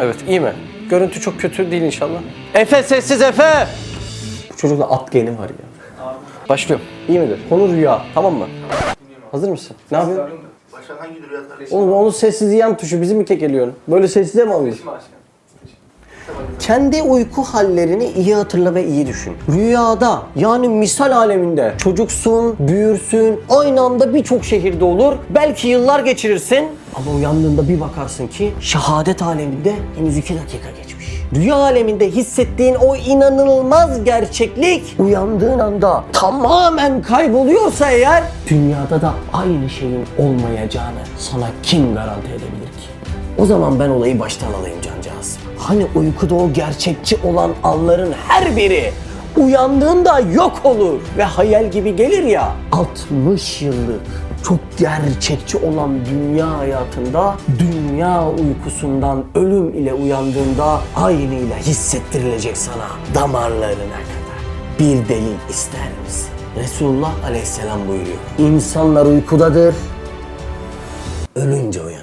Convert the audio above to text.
Evet iyi mi? Görüntü çok kötü değil inşallah. Efe sessiz Efe! Bu çocukta at geni var ya. Başlıyorum. İyi midir? Konu rüya. Tamam mı? Hazır mısın? Ne yapıyorsun? Başkan hangi rüyalar? Oğlum onun sessiz yan tuşu bizi mi kekeliyorsun? Böyle sessize mi alıyorsun? Kendi uyku hallerini iyi hatırla ve iyi düşün. Rüyada yani misal aleminde çocuksun, büyürsün, aynı anda birçok şehirde olur. Belki yıllar geçirirsin ama uyandığında bir bakarsın ki şehadet aleminde henüz iki dakika geçmiş. Rüya aleminde hissettiğin o inanılmaz gerçeklik uyandığın anda tamamen kayboluyorsa eğer dünyada da aynı şeyin olmayacağını sana kim garanti edebilir ki? O zaman ben olayı baştan alayım cancağız. Hani uykuda o gerçekçi olan anların her biri uyandığında yok olur ve hayal gibi gelir ya 60 yıllık çok gerçekçi olan dünya hayatında dünya uykusundan ölüm ile uyandığında aynıyla hissettirilecek sana damarlarına kadar. Bir delil ister misin? Resulullah aleyhisselam buyuruyor. İnsanlar uykudadır, ölünce uyanır.